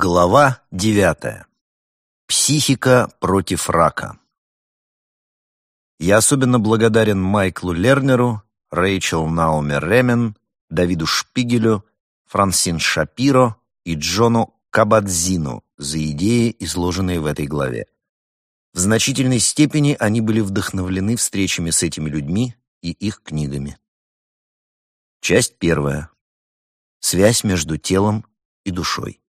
Глава девятая. Психика против рака. Я особенно благодарен Майклу Лернеру, Рэйчел Наоми Ремен, Давиду Шпигелю, Франсин Шапиро и Джону Кабадзину за идеи, изложенные в этой главе. В значительной степени они были вдохновлены встречами с этими людьми и их книгами. Часть первая. Связь между телом и душой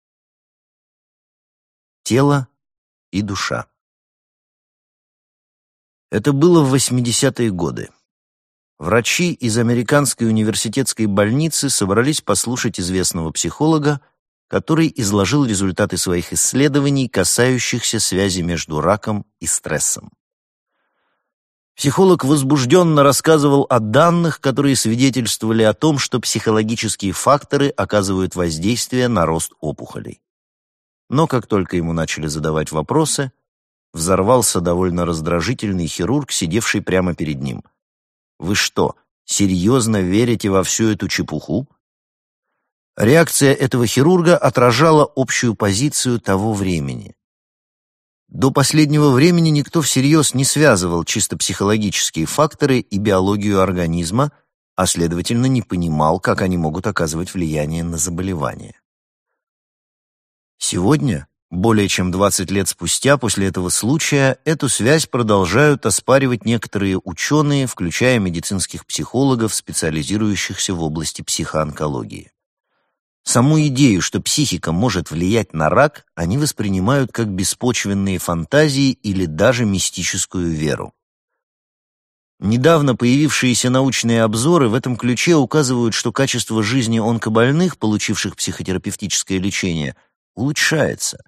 тело и душа. Это было в 80-е годы. Врачи из американской университетской больницы собрались послушать известного психолога, который изложил результаты своих исследований, касающихся связи между раком и стрессом. Психолог возбужденно рассказывал о данных, которые свидетельствовали о том, что психологические факторы оказывают воздействие на рост опухолей. Но как только ему начали задавать вопросы, взорвался довольно раздражительный хирург, сидевший прямо перед ним. «Вы что, серьезно верите во всю эту чепуху?» Реакция этого хирурга отражала общую позицию того времени. До последнего времени никто всерьез не связывал чисто психологические факторы и биологию организма, а следовательно не понимал, как они могут оказывать влияние на заболевание. Сегодня, более чем 20 лет спустя после этого случая, эту связь продолжают оспаривать некоторые ученые, включая медицинских психологов, специализирующихся в области психоонкологии. Саму идею, что психика может влиять на рак, они воспринимают как беспочвенные фантазии или даже мистическую веру. Недавно появившиеся научные обзоры в этом ключе указывают, что качество жизни онкобольных, получивших психотерапевтическое лечение – улучшается,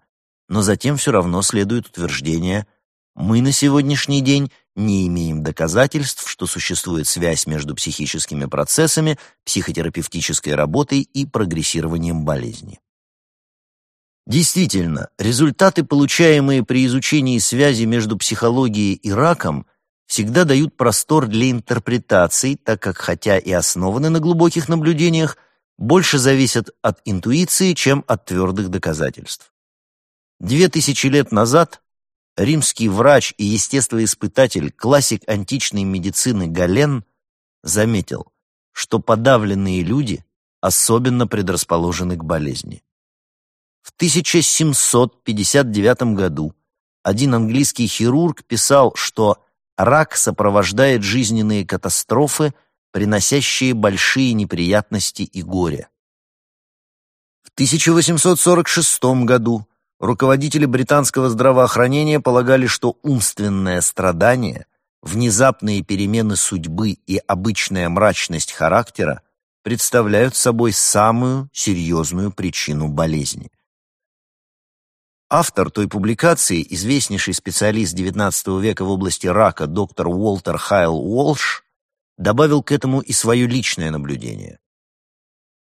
но затем все равно следует утверждение «мы на сегодняшний день не имеем доказательств, что существует связь между психическими процессами, психотерапевтической работой и прогрессированием болезни». Действительно, результаты, получаемые при изучении связи между психологией и раком, всегда дают простор для интерпретаций, так как хотя и основаны на глубоких наблюдениях, больше зависят от интуиции, чем от твердых доказательств. Две тысячи лет назад римский врач и естествоиспытатель, классик античной медицины Гален заметил, что подавленные люди особенно предрасположены к болезни. В 1759 году один английский хирург писал, что рак сопровождает жизненные катастрофы – приносящие большие неприятности и горе. В 1846 году руководители британского здравоохранения полагали, что умственное страдание, внезапные перемены судьбы и обычная мрачность характера представляют собой самую серьезную причину болезни. Автор той публикации, известнейший специалист XIX века в области рака доктор Уолтер Хайл Уолш, добавил к этому и свое личное наблюдение.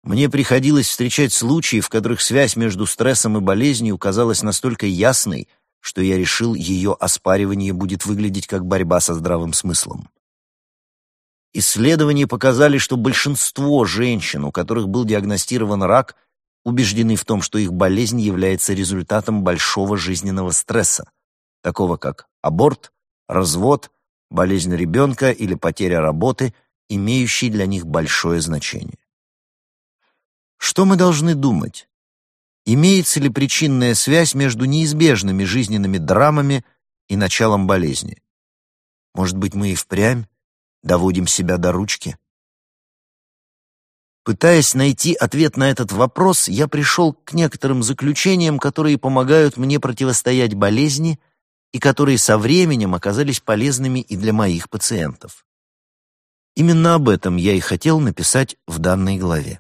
Мне приходилось встречать случаи, в которых связь между стрессом и болезнью казалась настолько ясной, что я решил, ее оспаривание будет выглядеть как борьба со здравым смыслом. Исследования показали, что большинство женщин, у которых был диагностирован рак, убеждены в том, что их болезнь является результатом большого жизненного стресса, такого как аборт, развод, болезнь ребенка или потеря работы, имеющие для них большое значение. Что мы должны думать? Имеется ли причинная связь между неизбежными жизненными драмами и началом болезни? Может быть, мы и впрямь доводим себя до ручки? Пытаясь найти ответ на этот вопрос, я пришел к некоторым заключениям, которые помогают мне противостоять болезни – и которые со временем оказались полезными и для моих пациентов. Именно об этом я и хотел написать в данной главе.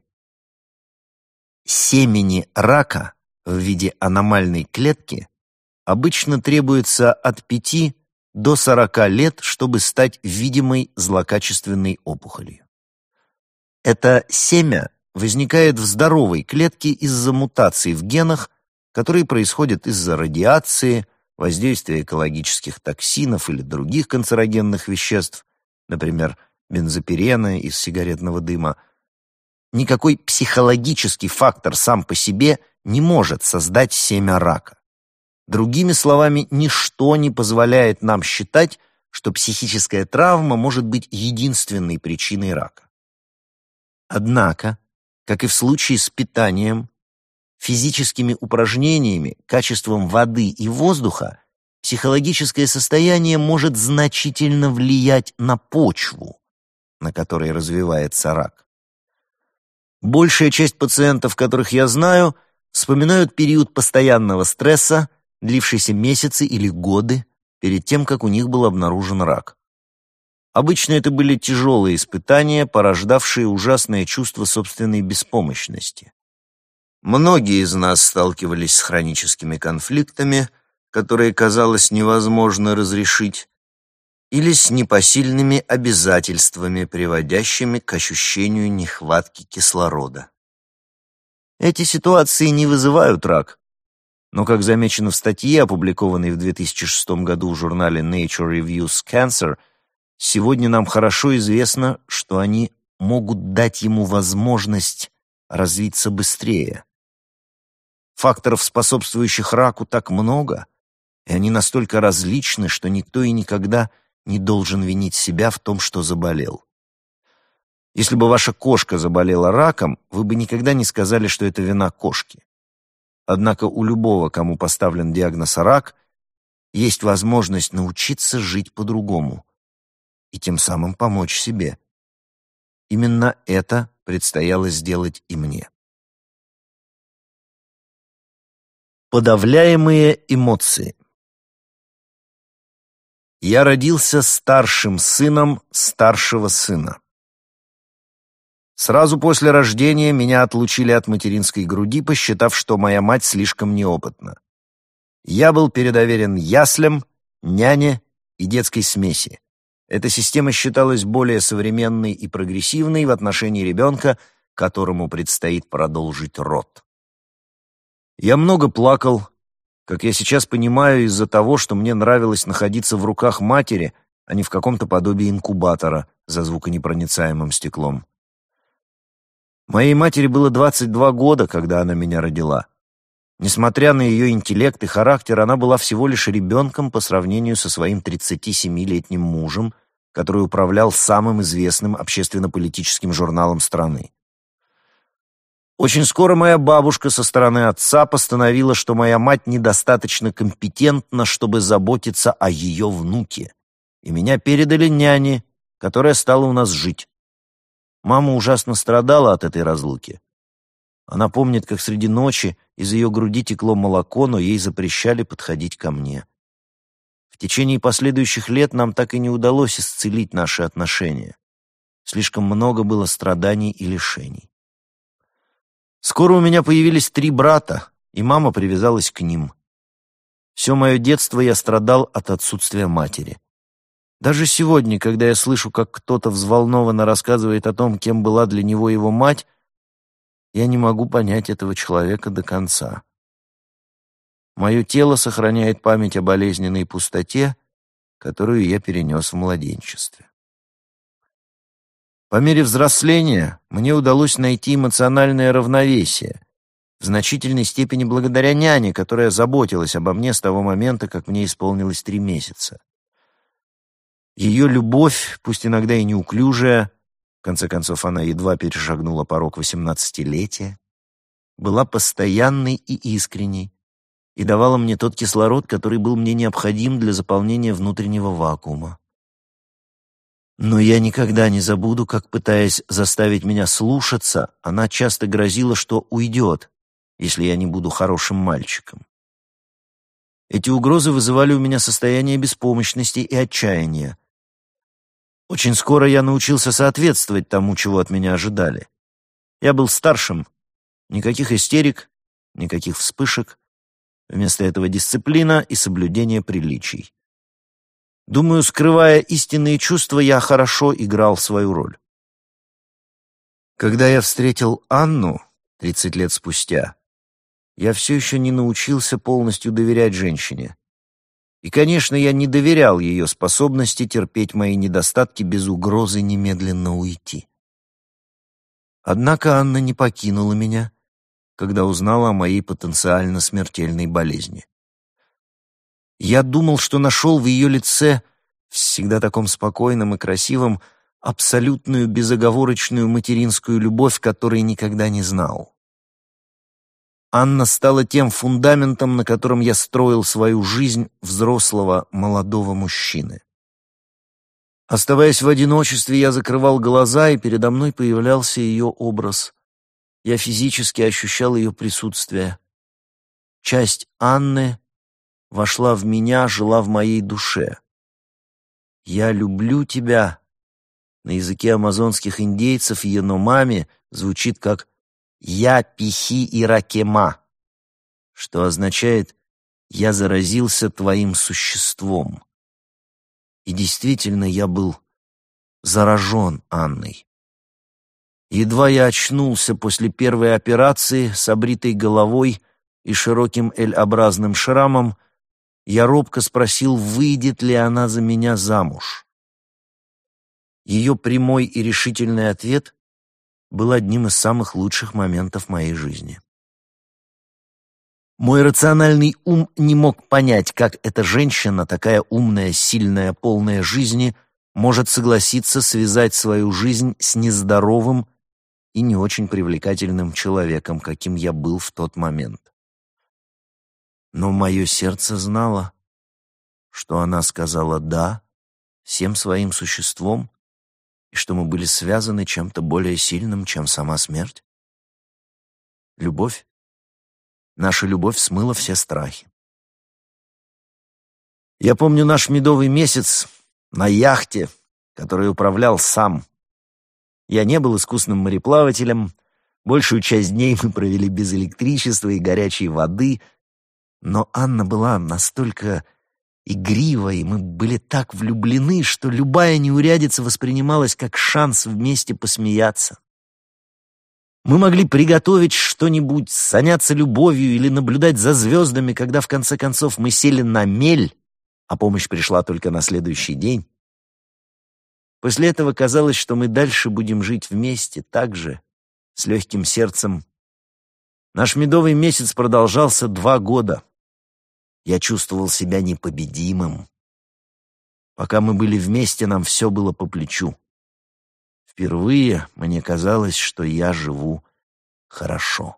Семени рака в виде аномальной клетки обычно требуется от 5 до 40 лет, чтобы стать видимой злокачественной опухолью. Это семя возникает в здоровой клетке из-за мутаций в генах, которые происходят из-за радиации, воздействие экологических токсинов или других канцерогенных веществ, например, бензопирена из сигаретного дыма, никакой психологический фактор сам по себе не может создать семя рака. Другими словами, ничто не позволяет нам считать, что психическая травма может быть единственной причиной рака. Однако, как и в случае с питанием, физическими упражнениями, качеством воды и воздуха, психологическое состояние может значительно влиять на почву, на которой развивается рак. Большая часть пациентов, которых я знаю, вспоминают период постоянного стресса, длившийся месяцы или годы, перед тем, как у них был обнаружен рак. Обычно это были тяжелые испытания, порождавшие ужасное чувство собственной беспомощности. Многие из нас сталкивались с хроническими конфликтами, которые казалось невозможно разрешить, или с непосильными обязательствами, приводящими к ощущению нехватки кислорода. Эти ситуации не вызывают рак, но, как замечено в статье, опубликованной в 2006 году в журнале Nature Reviews Cancer, сегодня нам хорошо известно, что они могут дать ему возможность развиться быстрее. Факторов, способствующих раку, так много, и они настолько различны, что никто и никогда не должен винить себя в том, что заболел. Если бы ваша кошка заболела раком, вы бы никогда не сказали, что это вина кошки. Однако у любого, кому поставлен диагноз рак, есть возможность научиться жить по-другому и тем самым помочь себе. Именно это предстояло сделать и мне. Подавляемые эмоции. Я родился старшим сыном старшего сына. Сразу после рождения меня отлучили от материнской груди, посчитав, что моя мать слишком неопытна. Я был передоверен яслям, няне и детской смеси. Эта система считалась более современной и прогрессивной в отношении ребенка, которому предстоит продолжить род. Я много плакал, как я сейчас понимаю, из-за того, что мне нравилось находиться в руках матери, а не в каком-то подобии инкубатора за звуконепроницаемым стеклом. Моей матери было 22 года, когда она меня родила. Несмотря на ее интеллект и характер, она была всего лишь ребенком по сравнению со своим 37-летним мужем, который управлял самым известным общественно-политическим журналом страны. Очень скоро моя бабушка со стороны отца постановила, что моя мать недостаточно компетентна, чтобы заботиться о ее внуке, и меня передали няне, которая стала у нас жить. Мама ужасно страдала от этой разлуки. Она помнит, как среди ночи из ее груди текло молоко, но ей запрещали подходить ко мне. В течение последующих лет нам так и не удалось исцелить наши отношения. Слишком много было страданий и лишений. Скоро у меня появились три брата, и мама привязалась к ним. Все мое детство я страдал от отсутствия матери. Даже сегодня, когда я слышу, как кто-то взволнованно рассказывает о том, кем была для него его мать, я не могу понять этого человека до конца. Мое тело сохраняет память о болезненной пустоте, которую я перенес в младенчестве. По мере взросления мне удалось найти эмоциональное равновесие, в значительной степени благодаря няне, которая заботилась обо мне с того момента, как мне исполнилось три месяца. Ее любовь, пусть иногда и неуклюжая, в конце концов она едва перешагнула порог восемнадцатилетия, была постоянной и искренней и давала мне тот кислород, который был мне необходим для заполнения внутреннего вакуума. Но я никогда не забуду, как, пытаясь заставить меня слушаться, она часто грозила, что уйдет, если я не буду хорошим мальчиком. Эти угрозы вызывали у меня состояние беспомощности и отчаяния. Очень скоро я научился соответствовать тому, чего от меня ожидали. Я был старшим. Никаких истерик, никаких вспышек. Вместо этого дисциплина и соблюдение приличий. Думаю, скрывая истинные чувства, я хорошо играл свою роль. Когда я встретил Анну 30 лет спустя, я все еще не научился полностью доверять женщине. И, конечно, я не доверял ее способности терпеть мои недостатки без угрозы немедленно уйти. Однако Анна не покинула меня, когда узнала о моей потенциально смертельной болезни. Я думал, что нашел в ее лице, всегда таком спокойном и красивом, абсолютную безоговорочную материнскую любовь, которой никогда не знал. Анна стала тем фундаментом, на котором я строил свою жизнь взрослого молодого мужчины. Оставаясь в одиночестве, я закрывал глаза, и передо мной появлялся ее образ. Я физически ощущал ее присутствие. Часть Анны вошла в меня, жила в моей душе. «Я люблю тебя» на языке амазонских индейцев Яномами звучит как «Я пихи иракема», что означает «Я заразился твоим существом». И действительно, я был заражен Анной. Едва я очнулся после первой операции с обритой головой и широким L-образным шрамом, я робко спросил, выйдет ли она за меня замуж. Ее прямой и решительный ответ был одним из самых лучших моментов моей жизни. Мой рациональный ум не мог понять, как эта женщина, такая умная, сильная, полная жизни, может согласиться связать свою жизнь с нездоровым и не очень привлекательным человеком, каким я был в тот момент. Но мое сердце знало, что она сказала «да» всем своим существом и что мы были связаны чем-то более сильным, чем сама смерть. Любовь. Наша любовь смыла все страхи. Я помню наш медовый месяц на яхте, которой управлял сам. Я не был искусным мореплавателем, большую часть дней мы провели без электричества и горячей воды — но Анна была настолько игрива, и мы были так влюблены, что любая неурядица воспринималась как шанс вместе посмеяться. Мы могли приготовить что-нибудь, заняться любовью или наблюдать за звездами, когда в конце концов мы сели на мель, а помощь пришла только на следующий день. После этого казалось, что мы дальше будем жить вместе, так же, с легким сердцем. Наш медовый месяц продолжался два года. Я чувствовал себя непобедимым. Пока мы были вместе, нам все было по плечу. Впервые мне казалось, что я живу хорошо.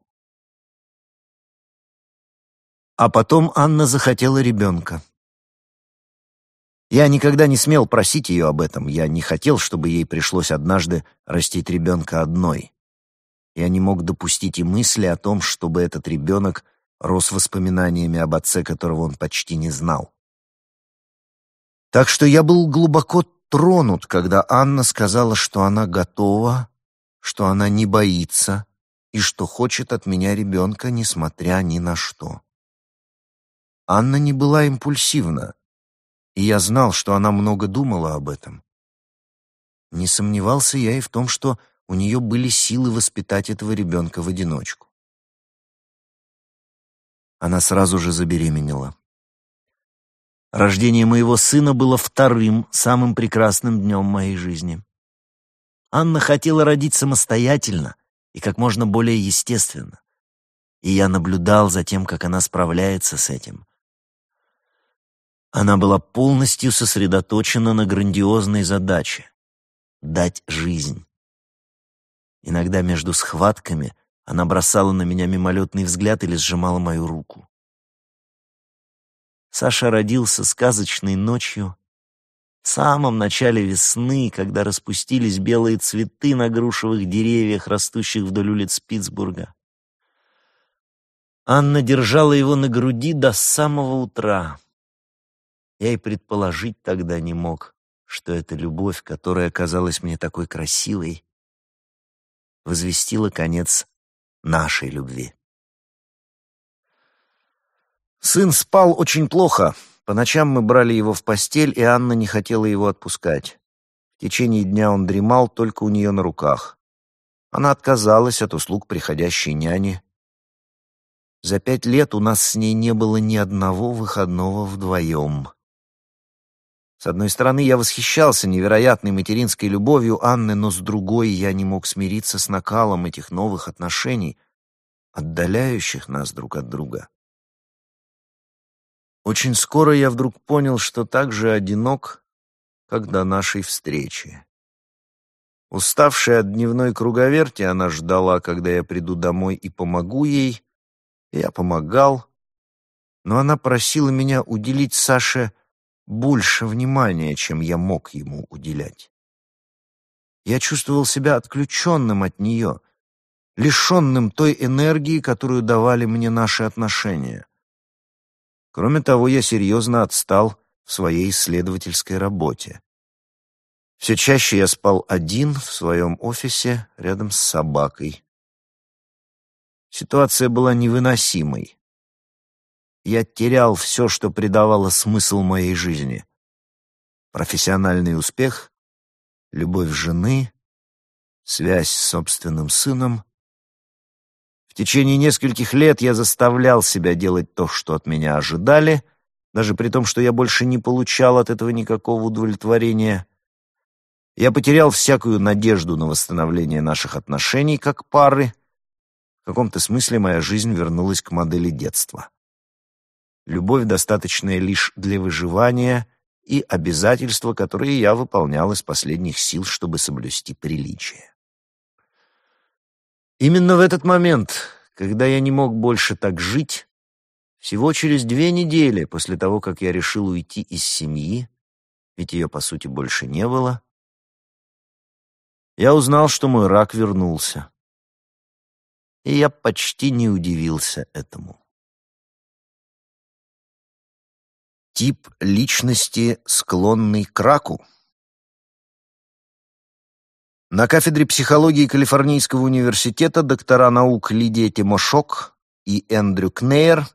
А потом Анна захотела ребенка. Я никогда не смел просить ее об этом. Я не хотел, чтобы ей пришлось однажды растить ребенка одной. Я не мог допустить и мысли о том, чтобы этот ребенок рос воспоминаниями об отце, которого он почти не знал. Так что я был глубоко тронут, когда Анна сказала, что она готова, что она не боится и что хочет от меня ребенка, несмотря ни на что. Анна не была импульсивна, и я знал, что она много думала об этом. Не сомневался я и в том, что у нее были силы воспитать этого ребенка в одиночку она сразу же забеременела. Рождение моего сына было вторым, самым прекрасным днем моей жизни. Анна хотела родить самостоятельно и как можно более естественно. И я наблюдал за тем, как она справляется с этим. Она была полностью сосредоточена на грандиозной задаче — дать жизнь. Иногда между схватками — она бросала на меня мимолетный взгляд или сжимала мою руку. Саша родился сказочной ночью, в самом начале весны, когда распустились белые цветы на грушевых деревьях, растущих вдоль улиц Питтсбурга. Анна держала его на груди до самого утра. Я и предположить тогда не мог, что эта любовь, которая казалась мне такой красивой, возвестила конец нашей любви. Сын спал очень плохо. По ночам мы брали его в постель, и Анна не хотела его отпускать. В течение дня он дремал только у нее на руках. Она отказалась от услуг приходящей няни. За пять лет у нас с ней не было ни одного выходного вдвоем. С одной стороны, я восхищался невероятной материнской любовью Анны, но с другой я не мог смириться с накалом этих новых отношений, отдаляющих нас друг от друга. Очень скоро я вдруг понял, что так же одинок, как до нашей встречи. Уставшая от дневной круговерти, она ждала, когда я приду домой и помогу ей. Я помогал, но она просила меня уделить Саше больше внимания, чем я мог ему уделять. Я чувствовал себя отключенным от нее, лишенным той энергии, которую давали мне наши отношения. Кроме того, я серьезно отстал в своей исследовательской работе. Все чаще я спал один в своем офисе рядом с собакой. Ситуация была невыносимой. Я терял все, что придавало смысл моей жизни. Профессиональный успех, любовь жены, связь с собственным сыном, в течение нескольких лет я заставлял себя делать то, что от меня ожидали, даже при том, что я больше не получал от этого никакого удовлетворения. Я потерял всякую надежду на восстановление наших отношений как пары. В каком-то смысле моя жизнь вернулась к модели детства. Любовь, достаточная лишь для выживания, и обязательства, которые я выполнял из последних сил, чтобы соблюсти приличие. Именно в этот момент, когда я не мог больше так жить, всего через две недели после того, как я решил уйти из семьи, ведь ее, по сути, больше не было, я узнал, что мой рак вернулся. И я почти не удивился этому. Тип личности, склонный к раку. На кафедре психологии Калифорнийского университета доктора наук Лидия Тимошок и Эндрю Кнейер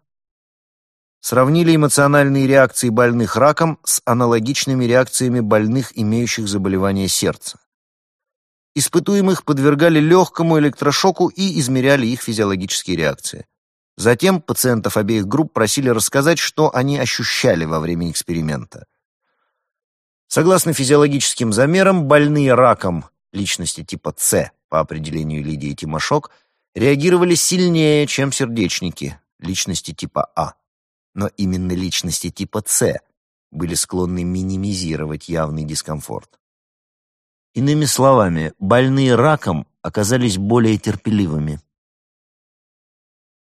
сравнили эмоциональные реакции больных раком с аналогичными реакциями больных, имеющих заболевание сердца. Испытуемых подвергали легкому электрошоку и измеряли их физиологические реакции. Затем пациентов обеих групп просили рассказать, что они ощущали во время эксперимента. Согласно физиологическим замерам, больные раком личности типа С, по определению Лидии Тимошок, реагировали сильнее, чем сердечники, личности типа А. Но именно личности типа С были склонны минимизировать явный дискомфорт. Иными словами, больные раком оказались более терпеливыми.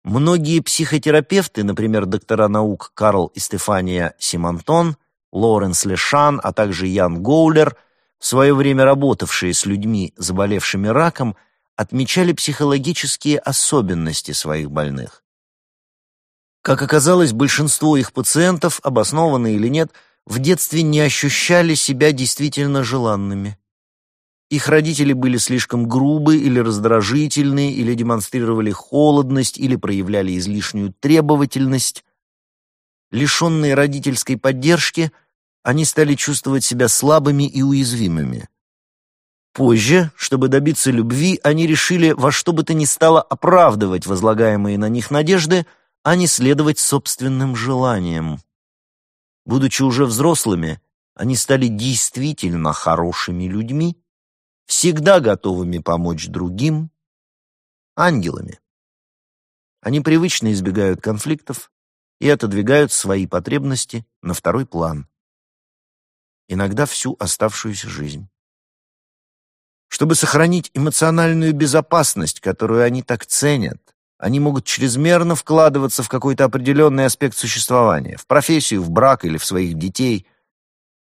Многие психотерапевты, например, доктора наук Карл и Стефания Симонтон, Лоренс Лешан, а также Ян Гоулер – в свое время работавшие с людьми, заболевшими раком, отмечали психологические особенности своих больных. Как оказалось, большинство их пациентов, обоснованно или нет, в детстве не ощущали себя действительно желанными. Их родители были слишком грубы или раздражительны, или демонстрировали холодность, или проявляли излишнюю требовательность. Лишенные родительской поддержки – они стали чувствовать себя слабыми и уязвимыми. Позже, чтобы добиться любви, они решили во что бы то ни стало оправдывать возлагаемые на них надежды, а не следовать собственным желаниям. Будучи уже взрослыми, они стали действительно хорошими людьми, всегда готовыми помочь другим, ангелами. Они привычно избегают конфликтов и отодвигают свои потребности на второй план иногда всю оставшуюся жизнь. Чтобы сохранить эмоциональную безопасность, которую они так ценят, они могут чрезмерно вкладываться в какой-то определенный аспект существования, в профессию, в брак или в своих детей.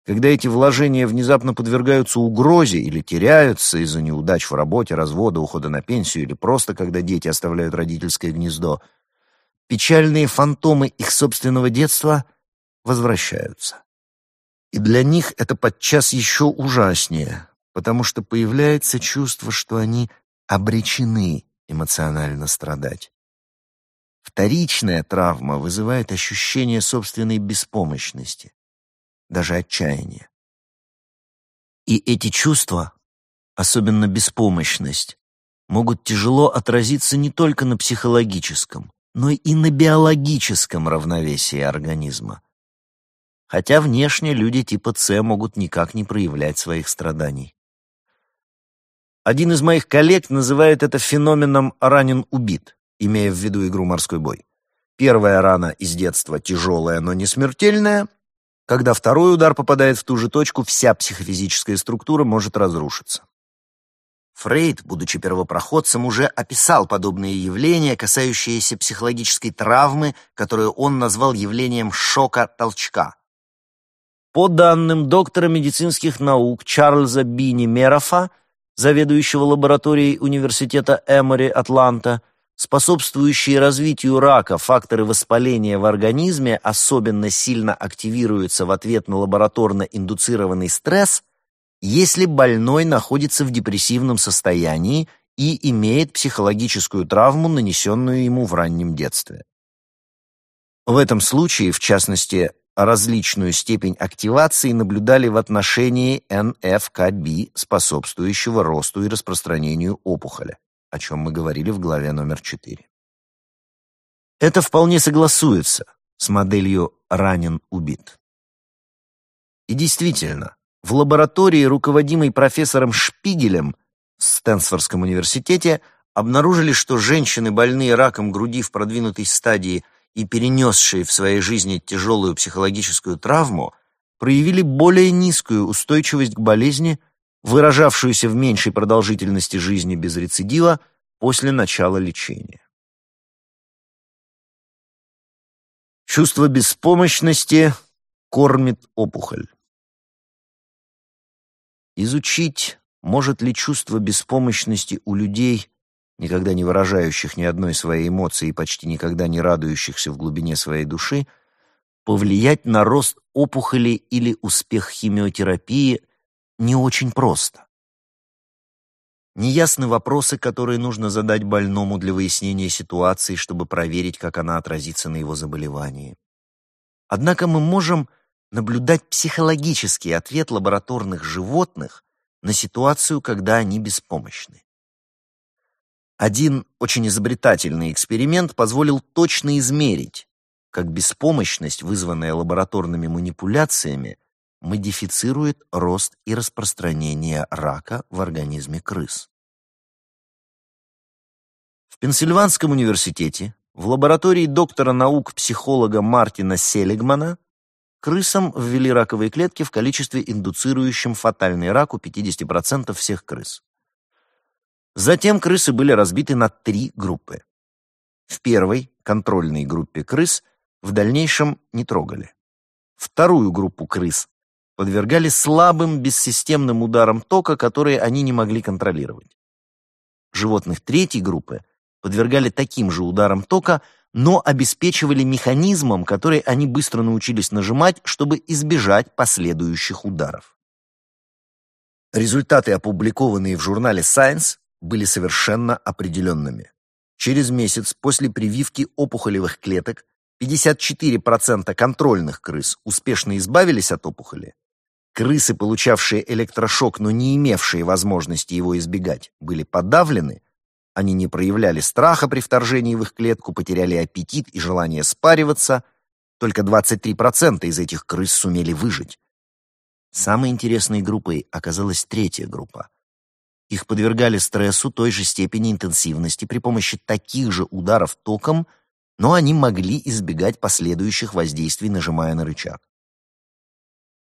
Когда эти вложения внезапно подвергаются угрозе или теряются из-за неудач в работе, развода, ухода на пенсию или просто когда дети оставляют родительское гнездо, печальные фантомы их собственного детства возвращаются. И для них это подчас еще ужаснее, потому что появляется чувство, что они обречены эмоционально страдать. Вторичная травма вызывает ощущение собственной беспомощности, даже отчаяния. И эти чувства, особенно беспомощность, могут тяжело отразиться не только на психологическом, но и на биологическом равновесии организма. хотя внешне люди типа С могут никак не проявлять своих страданий. Один из моих коллег называет это феноменом «ранен-убит», имея в виду игру «Морской бой». Первая рана из детства тяжелая, но не смертельная. Когда второй удар попадает в ту же точку, вся психофизическая структура может разрушиться. Фрейд, будучи первопроходцем, уже описал подобные явления, касающиеся психологической травмы, которую он назвал явлением шока-толчка. По данным доктора медицинских наук Чарльза Бини Мерафа, заведующего лабораторией Университета Эмори, Атланта, способствующие развитию рака факторы воспаления в организме особенно сильно активируются в ответ на лабораторно индуцированный стресс, если больной находится в депрессивном состоянии и имеет психологическую травму, нанесенную ему в раннем детстве. В этом случае, в частности, различную степень активации наблюдали в отношении НФКБ, способствующего росту и распространению опухоли, о чем мы говорили в главе номер 4. Это вполне согласуется с моделью «ранен-убит». И действительно, в лаборатории, руководимой профессором Шпигелем в Стэнсфордском университете, обнаружили, что женщины, больные раком груди в продвинутой стадии – и перенесшие в своей жизни тяжелую психологическую травму, проявили более низкую устойчивость к болезни, выражавшуюся в меньшей продолжительности жизни без рецидива после начала лечения. Чувство беспомощности кормит опухоль. Изучить, может ли чувство беспомощности у людей никогда не выражающих ни одной своей эмоции и почти никогда не радующихся в глубине своей души, повлиять на рост опухоли или успех химиотерапии не очень просто. Неясны вопросы, которые нужно задать больному для выяснения ситуации, чтобы проверить, как она отразится на его заболевании. Однако мы можем наблюдать психологический ответ лабораторных животных на ситуацию, когда они беспомощны. Один очень изобретательный эксперимент позволил точно измерить, как беспомощность, вызванная лабораторными манипуляциями, модифицирует рост и распространение рака в организме крыс. В Пенсильванском университете в лаборатории доктора наук-психолога Мартина Селигмана крысам ввели раковые клетки в количестве индуцирующем фатальный рак у 50% всех крыс. Затем крысы были разбиты на три группы. В первой, контрольной группе крыс, в дальнейшем не трогали. Вторую группу крыс подвергали слабым бессистемным ударам тока, которые они не могли контролировать. Животных третьей группы подвергали таким же ударам тока, но обеспечивали механизмом, который они быстро научились нажимать, чтобы избежать последующих ударов. Результаты, опубликованные в журнале Science, были совершенно определенными. Через месяц после прививки опухолевых клеток 54% контрольных крыс успешно избавились от опухоли. Крысы, получавшие электрошок, но не имевшие возможности его избегать, были подавлены, они не проявляли страха при вторжении в их клетку, потеряли аппетит и желание спариваться. Только 23% из этих крыс сумели выжить. Самой интересной группой оказалась третья группа. Их подвергали стрессу той же степени интенсивности при помощи таких же ударов током, но они могли избегать последующих воздействий, нажимая на рычаг.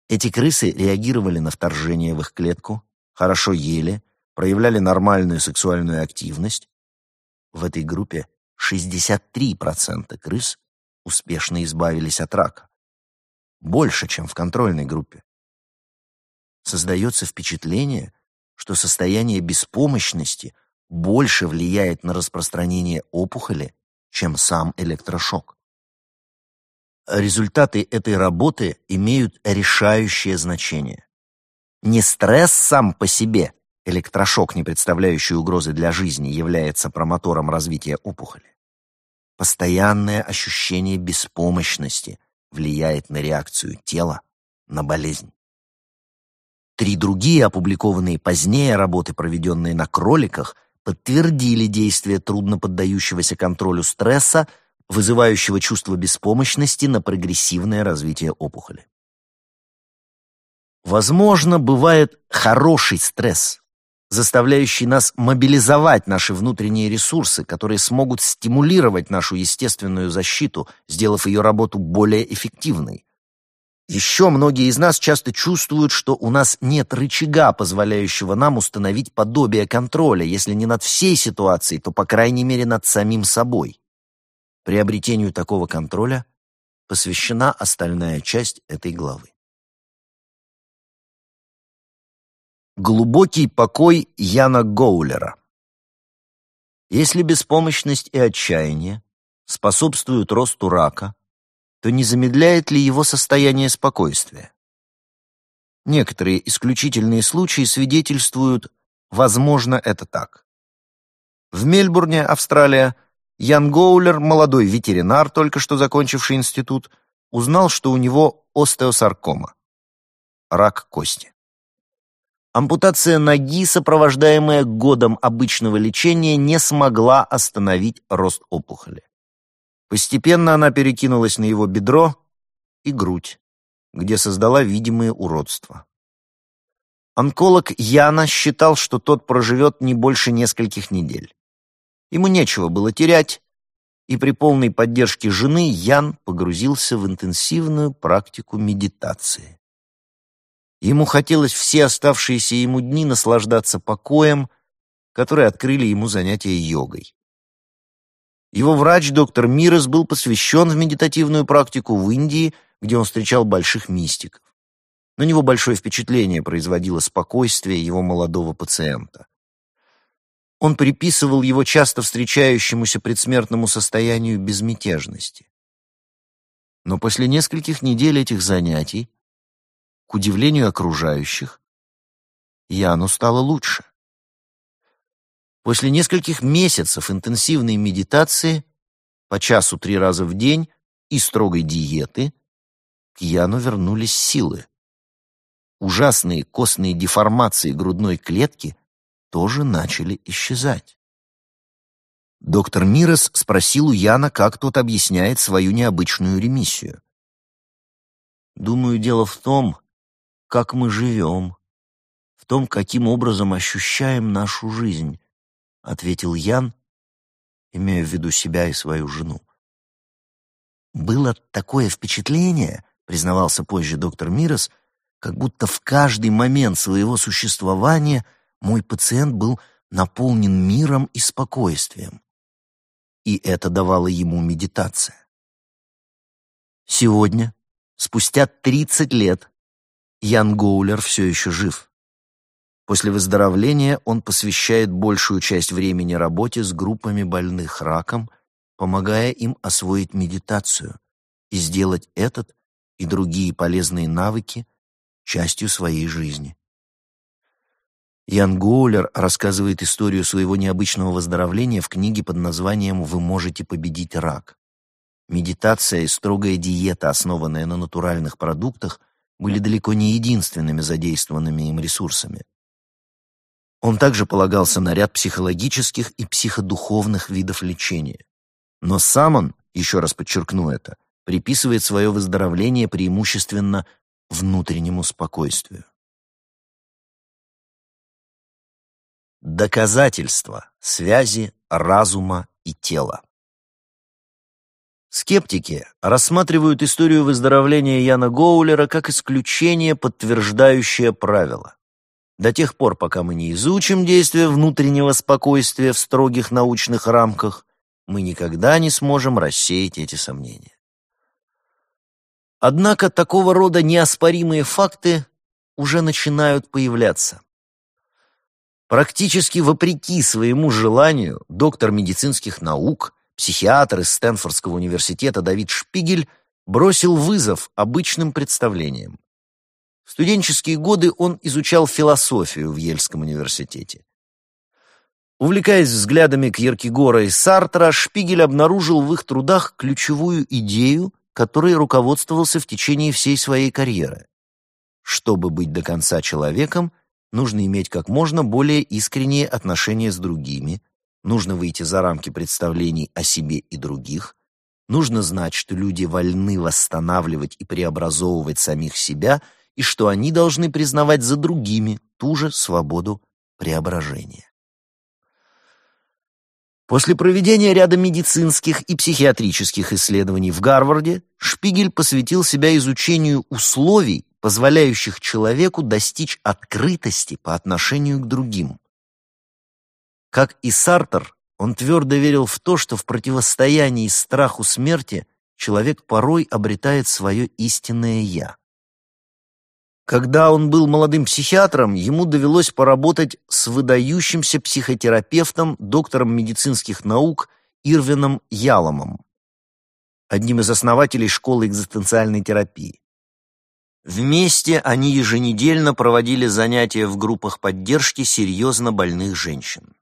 Эти крысы реагировали на вторжение в их клетку, хорошо ели, проявляли нормальную сексуальную активность. В этой группе 63% крыс успешно избавились от рака. Больше, чем в контрольной группе. Создается впечатление, что состояние беспомощности больше влияет на распространение опухоли, чем сам электрошок. Результаты этой работы имеют решающее значение. Не стресс сам по себе, электрошок, не представляющий угрозы для жизни, является промотором развития опухоли. Постоянное ощущение беспомощности влияет на реакцию тела на болезнь. Три другие, опубликованные позднее работы, проведенные на кроликах, подтвердили действие трудно поддающегося контролю стресса, вызывающего чувство беспомощности на прогрессивное развитие опухоли. Возможно, бывает хороший стресс, заставляющий нас мобилизовать наши внутренние ресурсы, которые смогут стимулировать нашу естественную защиту, сделав ее работу более эффективной. Еще многие из нас часто чувствуют, что у нас нет рычага, позволяющего нам установить подобие контроля, если не над всей ситуацией, то, по крайней мере, над самим собой. Приобретению такого контроля посвящена остальная часть этой главы. Глубокий покой Яна Гоулера Если беспомощность и отчаяние способствуют росту рака, то не замедляет ли его состояние спокойствия? Некоторые исключительные случаи свидетельствуют, возможно, это так. В Мельбурне, Австралия, Ян Гоулер, молодой ветеринар, только что закончивший институт, узнал, что у него остеосаркома – рак кости. Ампутация ноги, сопровождаемая годом обычного лечения, не смогла остановить рост опухоли. Постепенно она перекинулась на его бедро и грудь, где создала видимые уродства. Онколог Яна считал, что тот проживет не больше нескольких недель. Ему нечего было терять, и при полной поддержке жены Ян погрузился в интенсивную практику медитации. Ему хотелось все оставшиеся ему дни наслаждаться покоем, которые открыли ему занятия йогой. Его врач, доктор Мирос, был посвящен в медитативную практику в Индии, где он встречал больших мистиков. На него большое впечатление производило спокойствие его молодого пациента. Он приписывал его часто встречающемуся предсмертному состоянию безмятежности. Но после нескольких недель этих занятий, к удивлению окружающих, Яну стало лучше. После нескольких месяцев интенсивной медитации, по часу три раза в день и строгой диеты, к Яну вернулись силы. Ужасные костные деформации грудной клетки тоже начали исчезать. Доктор Мирос спросил у Яна, как тот объясняет свою необычную ремиссию. «Думаю, дело в том, как мы живем, в том, каким образом ощущаем нашу жизнь ответил Ян, имея в виду себя и свою жену. Было такое впечатление, признавался позже доктор Мирос, как будто в каждый момент своего существования мой пациент был наполнен миром и спокойствием. И это давало ему медитация. Сегодня, спустя 30 лет, Ян Гоулер все еще жив. После выздоровления он посвящает большую часть времени работе с группами больных раком, помогая им освоить медитацию и сделать этот и другие полезные навыки частью своей жизни. Ян Гоулер рассказывает историю своего необычного выздоровления в книге под названием «Вы можете победить рак». Медитация и строгая диета, основанная на натуральных продуктах, были далеко не единственными задействованными им ресурсами. Он также полагался на ряд психологических и психодуховных видов лечения. Но сам он, еще раз подчеркну это, приписывает свое выздоровление преимущественно внутреннему спокойствию. Доказательства связи разума и тела. Скептики рассматривают историю выздоровления Яна Гоулера как исключение, подтверждающее правило. До тех пор, пока мы не изучим действие внутреннего спокойствия в строгих научных рамках, мы никогда не сможем рассеять эти сомнения. Однако такого рода неоспоримые факты уже начинают появляться. Практически вопреки своему желанию доктор медицинских наук, психиатр из Стэнфордского университета Давид Шпигель бросил вызов обычным представлениям. В студенческие годы он изучал философию в Ельском университете. Увлекаясь взглядами Кьеркегора и Сартра, Шпигель обнаружил в их трудах ключевую идею, которой руководствовался в течение всей своей карьеры. Чтобы быть до конца человеком, нужно иметь как можно более искренние отношения с другими, нужно выйти за рамки представлений о себе и других, нужно знать, что люди вольны восстанавливать и преобразовывать самих себя – и что они должны признавать за другими ту же свободу преображения. После проведения ряда медицинских и психиатрических исследований в Гарварде Шпигель посвятил себя изучению условий, позволяющих человеку достичь открытости по отношению к другим. Как и Сартер, он твердо верил в то, что в противостоянии страху смерти человек порой обретает свое истинное «я». Когда он был молодым психиатром, ему довелось поработать с выдающимся психотерапевтом, доктором медицинских наук Ирвином Яломом, одним из основателей школы экзистенциальной терапии. Вместе они еженедельно проводили занятия в группах поддержки серьезно больных женщин.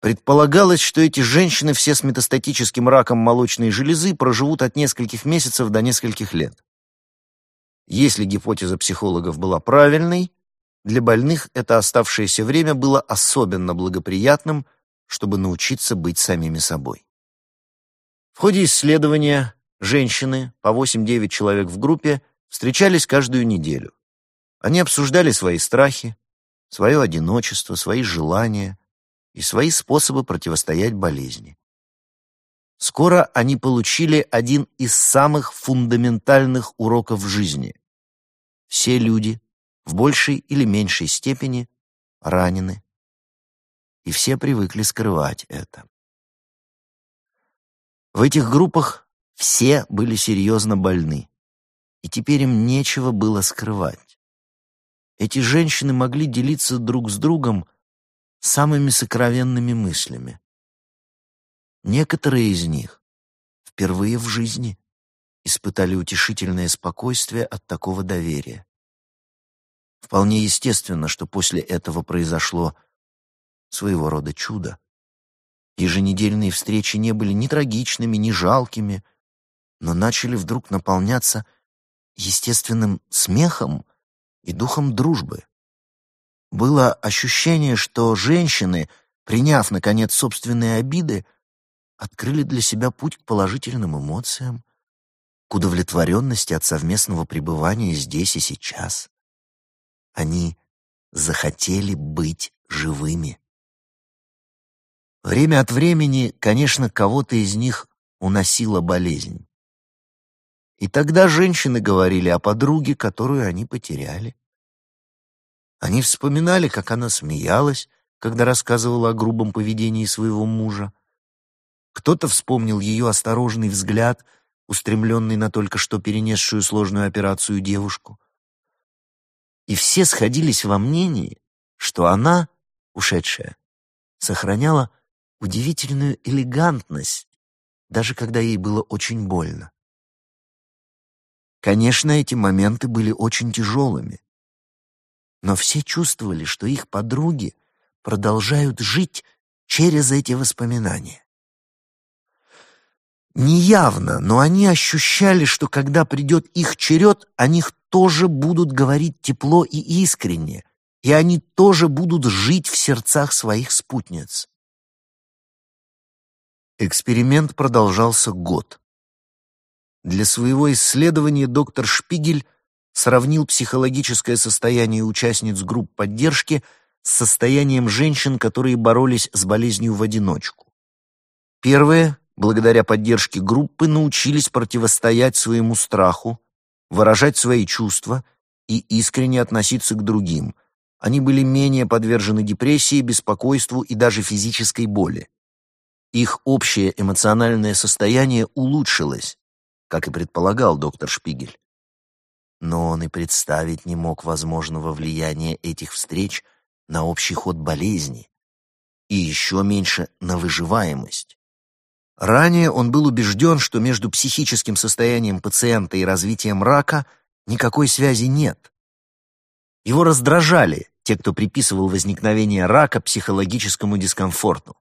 Предполагалось, что эти женщины все с метастатическим раком молочной железы проживут от нескольких месяцев до нескольких лет. Если гипотеза психологов была правильной, для больных это оставшееся время было особенно благоприятным, чтобы научиться быть самими собой. В ходе исследования женщины, по 8-9 человек в группе, встречались каждую неделю. Они обсуждали свои страхи, свое одиночество, свои желания и свои способы противостоять болезни. Скоро они получили один из самых фундаментальных уроков жизни. Все люди, в большей или меньшей степени, ранены. И все привыкли скрывать это. В этих группах все были серьезно больны, и теперь им нечего было скрывать. Эти женщины могли делиться друг с другом самыми сокровенными мыслями. Некоторые из них впервые в жизни испытали утешительное спокойствие от такого доверия. Вполне естественно, что после этого произошло своего рода чудо. Еженедельные встречи не были ни трагичными, ни жалкими, но начали вдруг наполняться естественным смехом и духом дружбы. Было ощущение, что женщины, приняв, наконец, собственные обиды, открыли для себя путь к положительным эмоциям, к удовлетворенности от совместного пребывания здесь и сейчас. Они захотели быть живыми. Время от времени, конечно, кого-то из них уносила болезнь. И тогда женщины говорили о подруге, которую они потеряли. Они вспоминали, как она смеялась, когда рассказывала о грубом поведении своего мужа, кто-то вспомнил ее осторожный взгляд, устремленный на только что перенесшую сложную операцию девушку. И все сходились во мнении, что она, ушедшая, сохраняла удивительную элегантность, даже когда ей было очень больно. Конечно, эти моменты были очень тяжелыми, но все чувствовали, что их подруги продолжают жить через эти воспоминания. Неявно, но они ощущали, что когда придет их черед, о них тоже будут говорить тепло и искренне, и они тоже будут жить в сердцах своих спутниц. Эксперимент продолжался год. Для своего исследования доктор Шпигель сравнил психологическое состояние участниц групп поддержки с состоянием женщин, которые боролись с болезнью в одиночку. Первые благодаря поддержке группы, научились противостоять своему страху, выражать свои чувства и искренне относиться к другим. Они были менее подвержены депрессии, беспокойству и даже физической боли. Их общее эмоциональное состояние улучшилось, как и предполагал доктор Шпигель. Но он и представить не мог возможного влияния этих встреч на общий ход болезни и еще меньше на выживаемость. Ранее он был убежден, что между психическим состоянием пациента и развитием рака никакой связи нет. Его раздражали те, кто приписывал возникновение рака психологическому дискомфорту.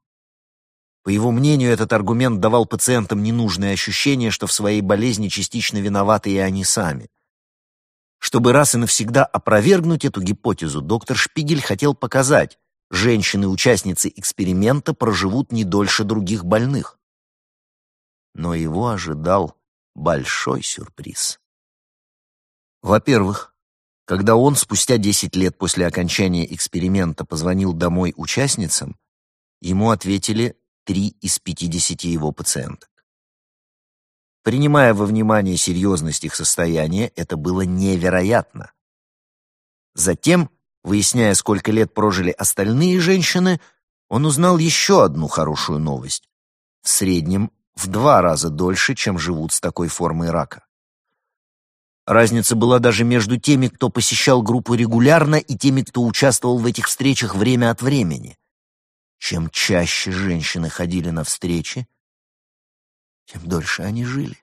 По его мнению, этот аргумент давал пациентам ненужное ощущение, что в своей болезни частично виноваты и они сами. Чтобы раз и навсегда опровергнуть эту гипотезу, доктор Шпигель хотел показать, женщины-участницы эксперимента проживут не дольше других больных но его ожидал большой сюрприз. Во-первых, Когда он спустя 10 лет после окончания эксперимента позвонил домой участницам, ему ответили 3 из 50 его пациенток. Принимая во внимание серьезность их состояния, это было невероятно. Затем, выясняя, сколько лет прожили остальные женщины, он узнал еще одну хорошую новость. В среднем в два раза дольше, чем живут с такой формой рака. Разница была даже между теми, кто посещал группу регулярно, и теми, кто участвовал в этих встречах время от времени. Чем чаще женщины ходили на встречи, тем дольше они жили.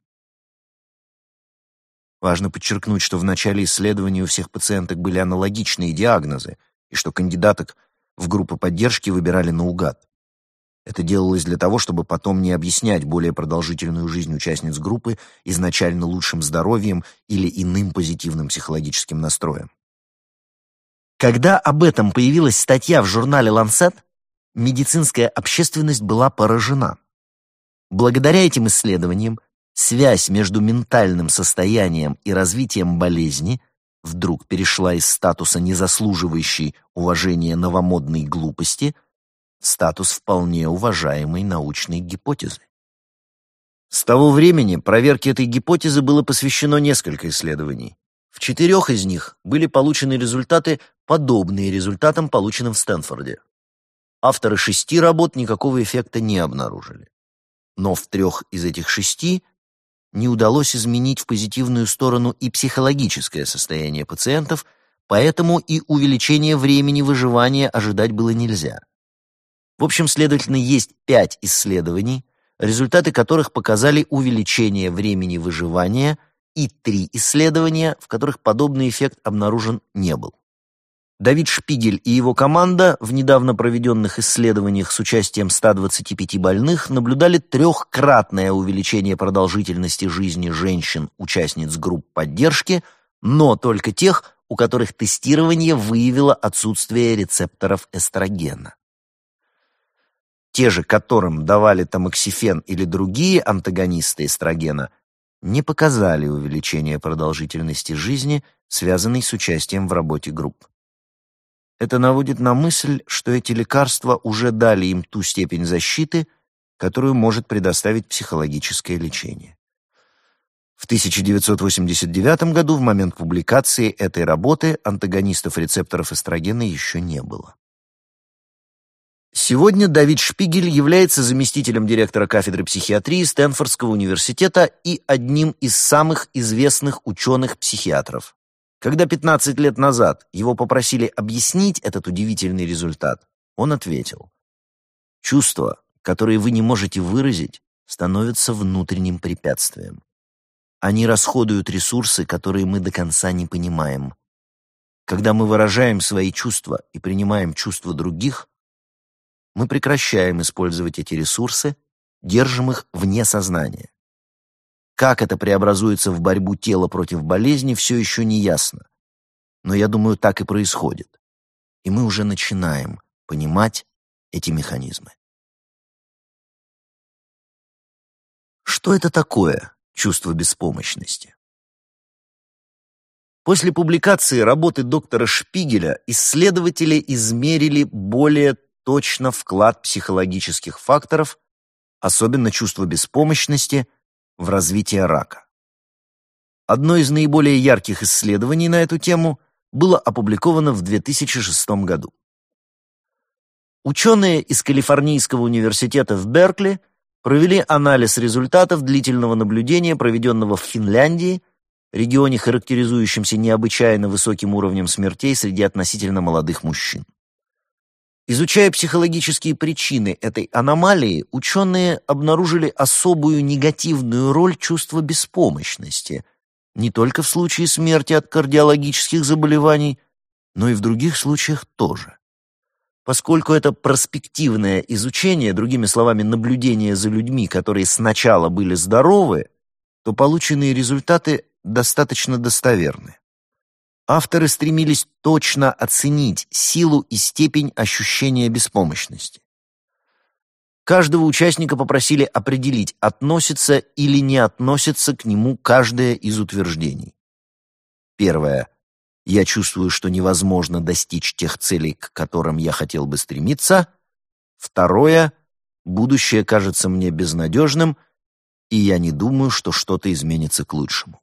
Важно подчеркнуть, что в начале исследования у всех пациенток были аналогичные диагнозы, и что кандидаток в группы поддержки выбирали наугад. Это делалось для того, чтобы потом не объяснять более продолжительную жизнь участниц группы изначально лучшим здоровьем или иным позитивным психологическим настроем. Когда об этом появилась статья в журнале «Ланцет», медицинская общественность была поражена. Благодаря этим исследованиям связь между ментальным состоянием и развитием болезни вдруг перешла из статуса незаслуживающей уважения новомодной глупости в статус вполне уважаемой научной гипотезы. С того времени проверке этой гипотезы было посвящено несколько исследований. В четырех из них были получены результаты, подобные результатам, полученным в Стэнфорде. Авторы шести работ никакого эффекта не обнаружили. Но в трех из этих шести не удалось изменить в позитивную сторону и психологическое состояние пациентов, поэтому и увеличение времени выживания ожидать было нельзя. В общем, следовательно, есть пять исследований, результаты которых показали увеличение времени выживания, и три исследования, в которых подобный эффект обнаружен не был. Давид Шпигель и его команда в недавно проведенных исследованиях с участием 125 больных наблюдали трехкратное увеличение продолжительности жизни женщин-участниц групп поддержки, но только тех, у которых тестирование выявило отсутствие рецепторов эстрогена. Те же, которым давали тамоксифен или другие антагонисты эстрогена, не показали увеличения продолжительности жизни, связанной с участием в работе групп. Это наводит на мысль, что эти лекарства уже дали им ту степень защиты, которую может предоставить психологическое лечение. В 1989 году, в момент публикации этой работы, антагонистов рецепторов эстрогена еще не было. Сегодня Давид Шпигель является заместителем директора кафедры психиатрии Стэнфордского университета и одним из самых известных ученых-психиатров. Когда 15 лет назад его попросили объяснить этот удивительный результат, он ответил, «Чувства, которые вы не можете выразить, становятся внутренним препятствием. Они расходуют ресурсы, которые мы до конца не понимаем. Когда мы выражаем свои чувства и принимаем чувства других, мы прекращаем использовать эти ресурсы, держим их вне сознания. Как это преобразуется в борьбу тела против болезни, все еще не ясно. Но я думаю, так и происходит. И мы уже начинаем понимать эти механизмы. Что это такое чувство беспомощности? После публикации работы доктора Шпигеля исследователи измерили более точно вклад психологических факторов, особенно чувство беспомощности – в развитие рака. Одно из наиболее ярких исследований на эту тему было опубликовано в 2006 году. Ученые из Калифорнийского университета в Беркли провели анализ результатов длительного наблюдения, проведенного в Финляндии, регионе, характеризующемся необычайно высоким уровнем смертей среди относительно молодых мужчин. Изучая психологические причины этой аномалии, ученые обнаружили особую негативную роль чувства беспомощности, не только в случае смерти от кардиологических заболеваний, но и в других случаях тоже. Поскольку это проспективное изучение, другими словами, наблюдение за людьми, которые сначала были здоровы, то полученные результаты достаточно достоверны авторы стремились точно оценить силу и степень ощущения беспомощности. Каждого участника попросили определить, относится или не относится к нему каждое из утверждений. Первое. я чувствую, что невозможно достичь тех целей, к которым я хотел бы стремиться. Второе — будущее кажется мне безнадежным, и я не думаю, что что-то изменится к лучшему.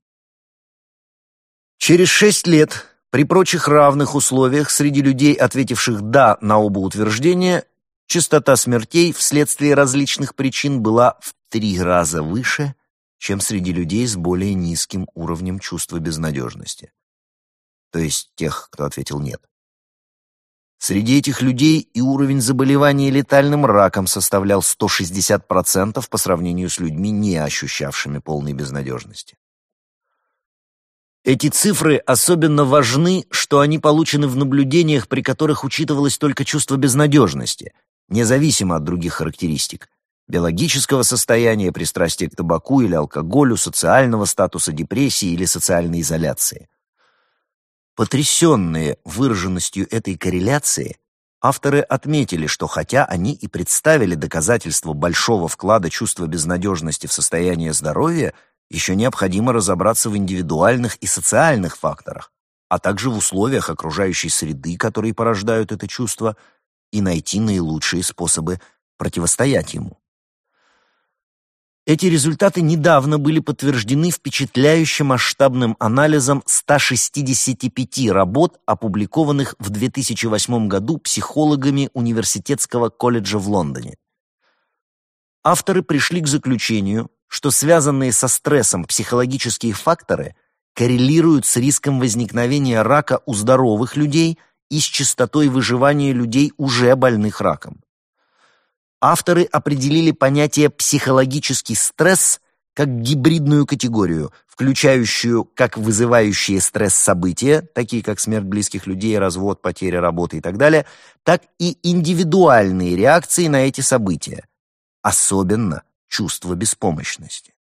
Через шесть лет, при прочих равных условиях, среди людей, ответивших «да» на оба утверждения, частота смертей вследствие различных причин была в три раза выше, чем среди людей с более низким уровнем чувства безнадежности то есть тех, кто ответил «нет». Среди этих людей и уровень заболевания летальным раком составлял 160% по сравнению с людьми, не ощущавшими полной безнадежности. Эти цифры особенно важны, что они получены в наблюдениях, при которых учитывалось только чувство безнадежности, независимо от других характеристик – биологического состояния, пристрастия к табаку или алкоголю, социального статуса депрессии или социальной изоляции – Потрясенные выраженностью этой корреляции, авторы отметили, что хотя они и представили доказательства большого вклада чувства безнадежности в состояние здоровья, еще необходимо разобраться в индивидуальных и социальных факторах, а также в условиях окружающей среды, которые порождают это чувство, и найти наилучшие способы противостоять ему. Эти результаты недавно были подтверждены впечатляющим масштабным анализом 165 работ, опубликованных в 2008 году психологами Университетского колледжа в Лондоне. Авторы пришли к заключению, что связанные со стрессом психологические факторы коррелируют с риском возникновения рака у здоровых людей и с частотой выживания людей, уже больных раком. Авторы определили понятие «психологический стресс» как гибридную категорию, включающую как вызывающие стресс события, такие как смерть близких людей, развод, потеря работы и так далее, так и индивидуальные реакции на эти события, особенно чувство беспомощности.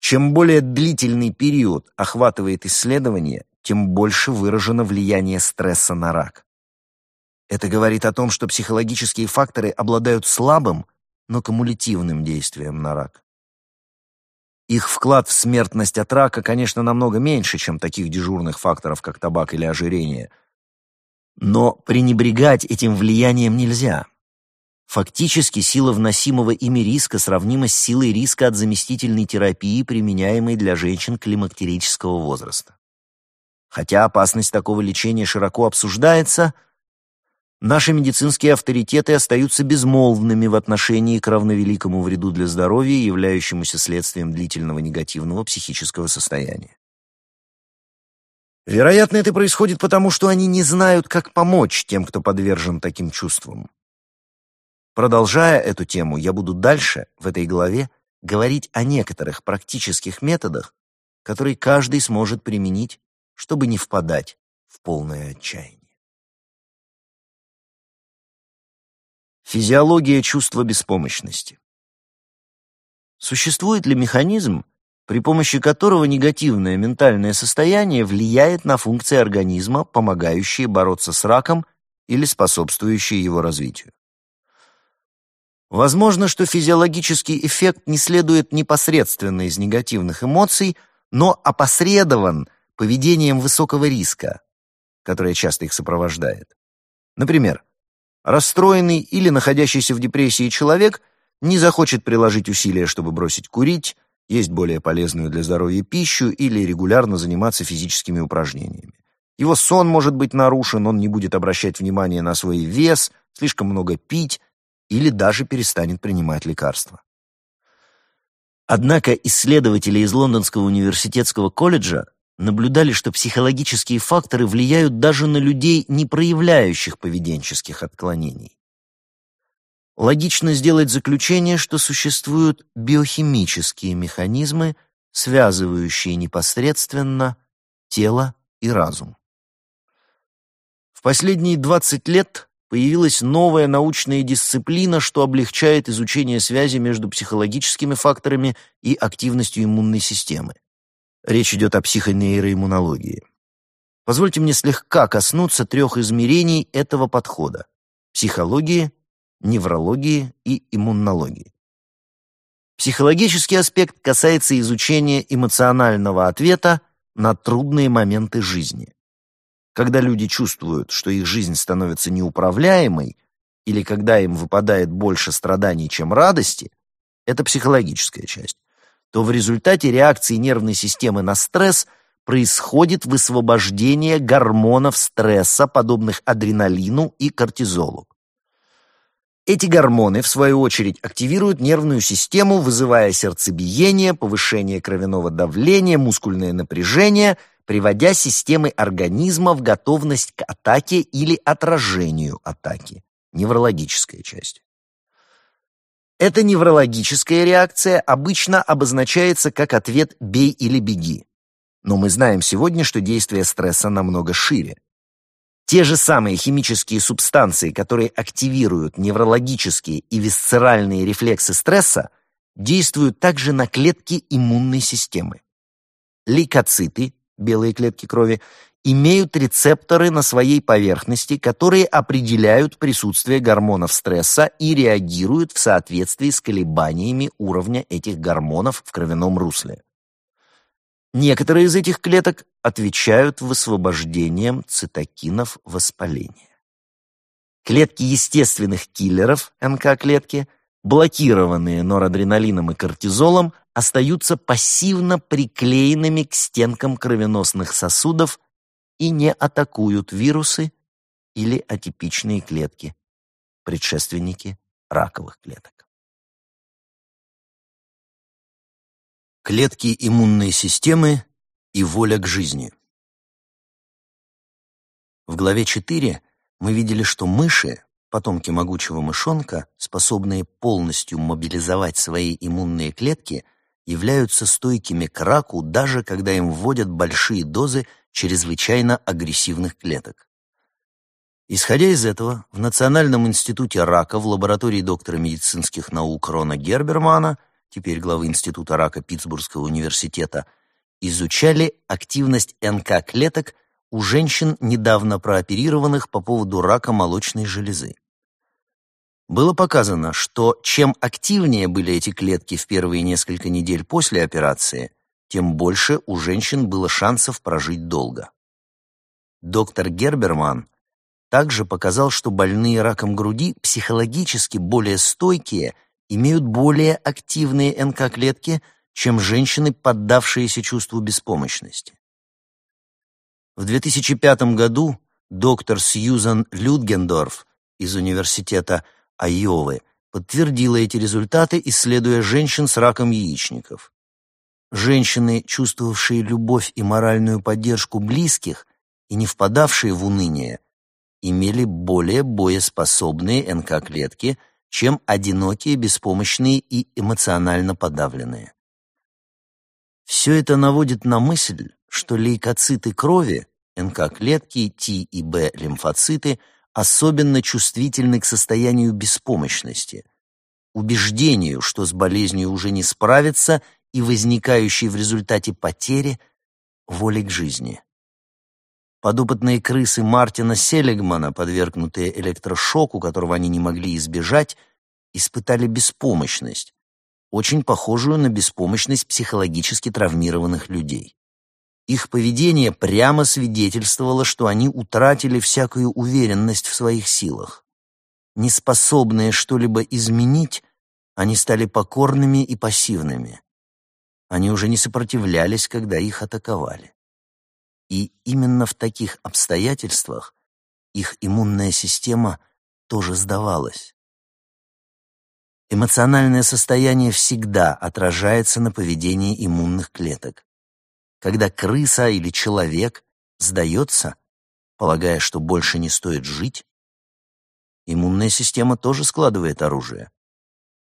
Чем более длительный период охватывает исследование, тем больше выражено влияние стресса на рак. Это говорит о том, что психологические факторы обладают слабым, но кумулятивным действием на рак. Их вклад в смертность от рака, конечно, намного меньше, чем таких дежурных факторов, как табак или ожирение. Но пренебрегать этим влиянием нельзя. Фактически сила вносимого ими риска сравнима с силой риска от заместительной терапии, применяемой для женщин климактерического возраста. Хотя опасность такого лечения широко обсуждается – Наши медицинские авторитеты остаются безмолвными в отношении к равновеликому вреду для здоровья, являющемуся следствием длительного негативного психического состояния. Вероятно, это происходит потому, что они не знают, как помочь тем, кто подвержен таким чувствам. Продолжая эту тему, я буду дальше, в этой главе, говорить о некоторых практических методах, которые каждый сможет применить, чтобы не впадать в полное отчаяние. Физиология чувства беспомощности. Существует ли механизм, при помощи которого негативное ментальное состояние влияет на функции организма, помогающие бороться с раком или способствующие его развитию? Возможно, что физиологический эффект не следует непосредственно из негативных эмоций, но опосредован поведением высокого риска, которое часто их сопровождает. Например, Расстроенный или находящийся в депрессии человек не захочет приложить усилия, чтобы бросить курить, есть более полезную для здоровья пищу или регулярно заниматься физическими упражнениями. Его сон может быть нарушен, он не будет обращать внимание на свой вес, слишком много пить или даже перестанет принимать лекарства. Однако исследователи из Лондонского университетского колледжа наблюдали, что психологические факторы влияют даже на людей, не проявляющих поведенческих отклонений. Логично сделать заключение, что существуют биохимические механизмы, связывающие непосредственно тело и разум. В последние 20 лет появилась новая научная дисциплина, что облегчает изучение связи между психологическими факторами и активностью иммунной системы. Речь идет о психонейроиммунологии. Позвольте мне слегка коснуться трех измерений этого подхода – психологии, неврологии и иммунологии. Психологический аспект касается изучения эмоционального ответа на трудные моменты жизни. Когда люди чувствуют, что их жизнь становится неуправляемой, или когда им выпадает больше страданий, чем радости, это психологическая часть, то в результате реакции нервной системы на стресс происходит высвобождение гормонов стресса, подобных адреналину и кортизолу. Эти гормоны, в свою очередь, активируют нервную систему, вызывая сердцебиение, повышение кровяного давления, мускульное напряжение, приводя системы организма в готовность к атаке или отражению атаки. Неврологическая часть. Эта неврологическая реакция обычно обозначается как ответ «бей или беги». Но мы знаем сегодня, что действие стресса намного шире. Те же самые химические субстанции, которые активируют неврологические и висцеральные рефлексы стресса, действуют также на клетки иммунной системы. Лейкоциты, белые клетки крови, имеют рецепторы на своей поверхности, которые определяют присутствие гормонов стресса и реагируют в соответствии с колебаниями уровня этих гормонов в кровяном русле. Некоторые из этих клеток отвечают высвобождением цитокинов воспаления. Клетки естественных киллеров, НК-клетки, блокированные норадреналином и кортизолом, остаются пассивно приклеенными к стенкам кровеносных сосудов и не атакуют вирусы или атипичные клетки, предшественники раковых клеток. Клетки иммунной системы и воля к жизни. В главе 4 мы видели, что мыши, потомки могучего мышонка, способные полностью мобилизовать свои иммунные клетки, являются стойкими к раку, даже когда им вводят большие дозы чрезвычайно агрессивных клеток. Исходя из этого, в Национальном институте рака в лаборатории доктора медицинских наук Рона Гербермана теперь главы Института рака Питтсбургского университета, изучали активность НК-клеток у женщин, недавно прооперированных по поводу рака молочной железы. Было показано, что чем активнее были эти клетки в первые несколько недель после операции, тем больше у женщин было шансов прожить долго. Доктор Герберман также показал, что больные раком груди психологически более стойкие – имеют более активные НК-клетки, чем женщины, поддавшиеся чувству беспомощности. В 2005 году доктор Сьюзан Людгендорф из Университета Айовы подтвердила эти результаты, исследуя женщин с раком яичников. Женщины, чувствовавшие любовь и моральную поддержку близких и не впадавшие в уныние, имели более боеспособные НК-клетки – чем одинокие, беспомощные и эмоционально подавленные. Все это наводит на мысль, что лейкоциты крови, НК-клетки, Т и Б лимфоциты особенно чувствительны к состоянию беспомощности, убеждению, что с болезнью уже не справиться и возникающей в результате потери воли к жизни. Подопытные крысы Мартина Селигмана, подвергнутые электрошоку, которого они не могли избежать, испытали беспомощность, очень похожую на беспомощность психологически травмированных людей. Их поведение прямо свидетельствовало, что они утратили всякую уверенность в своих силах. Неспособные что-либо изменить, они стали покорными и пассивными. Они уже не сопротивлялись, когда их атаковали. И именно в таких обстоятельствах их иммунная система тоже сдавалась. Эмоциональное состояние всегда отражается на поведении иммунных клеток. Когда крыса или человек сдается, полагая, что больше не стоит жить, иммунная система тоже складывает оружие.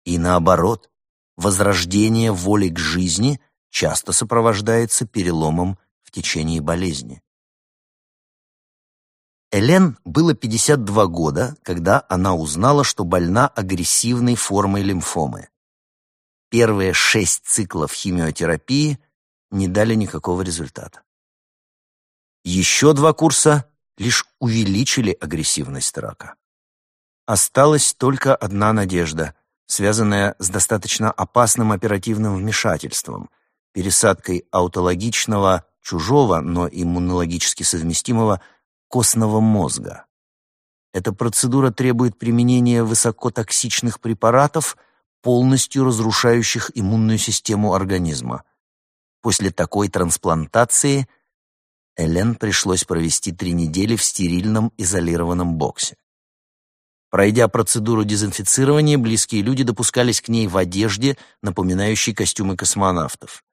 И наоборот, возрождение воли к жизни часто сопровождается переломом течение болезни. Элен было 52 года, когда она узнала, что больна агрессивной формой лимфомы. Первые шесть циклов химиотерапии не дали никакого результата. Еще два курса лишь увеличили агрессивность рака. Осталась только одна надежда, связанная с достаточно опасным оперативным вмешательством – пересадкой аутологичного чужого, но иммунологически совместимого костного мозга. Эта процедура требует применения высокотоксичных препаратов, полностью разрушающих иммунную систему организма. После такой трансплантации Элен пришлось провести три недели в стерильном изолированном боксе. Пройдя процедуру дезинфицирования, близкие люди допускались к ней в одежде, напоминающей костюмы космонавтов.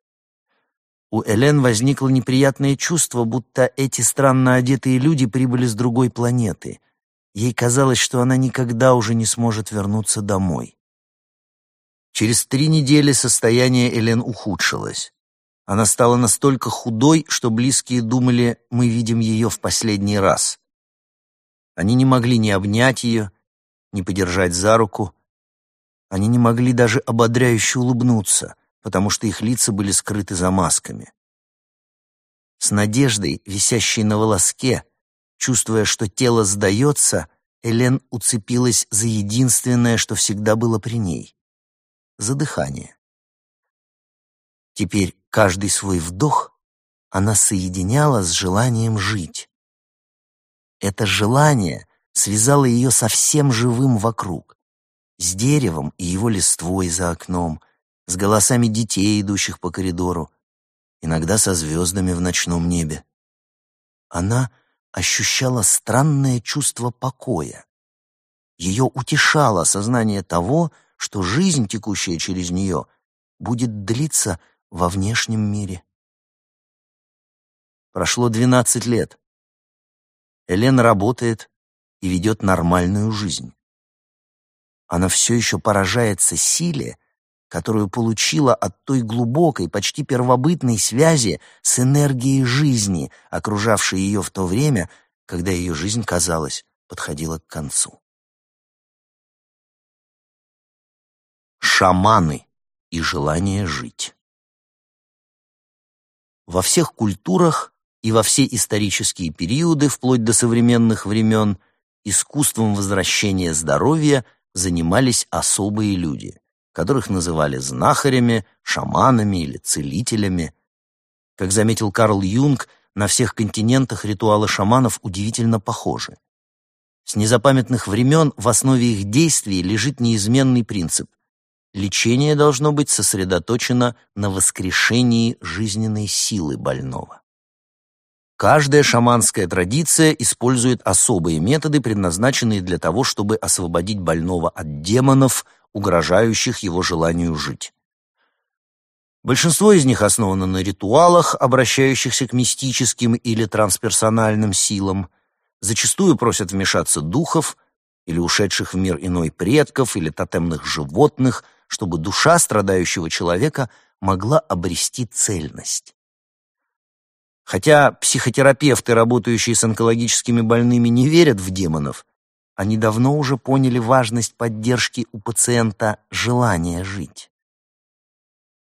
У Элен возникло неприятное чувство, будто эти странно одетые люди прибыли с другой планеты — Ей казалось, что она никогда уже не сможет вернуться домой. Через три недели состояние Элен ухудшилось. Она стала настолько худой, что близкие думали, мы видим ее в последний раз. Они не могли ни обнять ее, ни подержать за руку. Они не могли даже ободряюще улыбнуться, потому что их лица были скрыты за масками. С надеждой, висящей на волоске, Чувствуя, что тело сдается, Элен уцепилась за единственное, что всегда было при ней — за дыхание. Теперь каждый свой вдох она соединяла с желанием жить. Это желание связало ее со всем живым вокруг, с деревом и его листвой за окном, с голосами детей, идущих по коридору, иногда со звездами в ночном небе. Она ощущала странное чувство покоя. Ее утешало сознание того, что жизнь, текущая через нее, будет длиться во внешнем мире. Прошло двенадцать лет. Элена работает и ведет нормальную жизнь. Она все еще поражается силе, которую получила от той глубокой, почти первобытной связи с энергией жизни, окружавшей ее в то время, когда ее жизнь, казалось, подходила к концу. Шаманы и желание жить. Во всех культурах и во все исторические периоды, вплоть до современных времен, искусством возвращения здоровья занимались особые люди которых называли знахарями, шаманами или целителями. Как заметил Карл Юнг, на всех континентах ритуалы шаманов удивительно похожи. С незапамятных времен в основе их действий лежит неизменный принцип. Лечение должно быть сосредоточено на воскрешении жизненной силы больного. Каждая шаманская традиция использует особые методы, предназначенные для того, чтобы освободить больного от демонов – угрожающих его желанию жить. Большинство из них основано на ритуалах, обращающихся к мистическим или трансперсональным силам, зачастую просят вмешаться духов или ушедших в мир иной предков или тотемных животных, чтобы душа страдающего человека могла обрести цельность. Хотя психотерапевты, работающие с онкологическими больными, не верят в демонов, они давно уже поняли важность поддержки у пациента желания жить.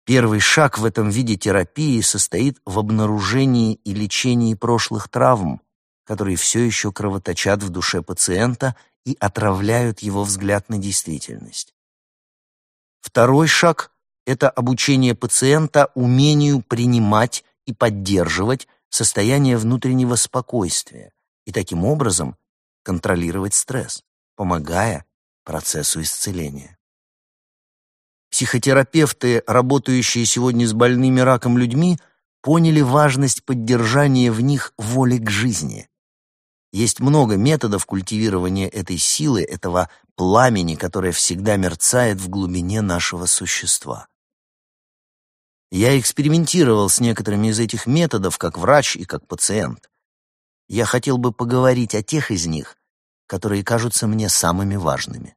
Первый шаг в этом виде терапии состоит в обнаружении и лечении прошлых травм, которые все еще кровоточат в душе пациента и отравляют его взгляд на действительность. Второй шаг — это обучение пациента умению принимать и поддерживать состояние внутреннего спокойствия и таким образом контролировать стресс, помогая процессу исцеления. Психотерапевты, работающие сегодня с больными раком людьми, поняли важность поддержания в них воли к жизни. Есть много методов культивирования этой силы, этого пламени, которое всегда мерцает в глубине нашего существа. Я экспериментировал с некоторыми из этих методов как врач и как пациент я хотел бы поговорить о тех из них, которые кажутся мне самыми важными.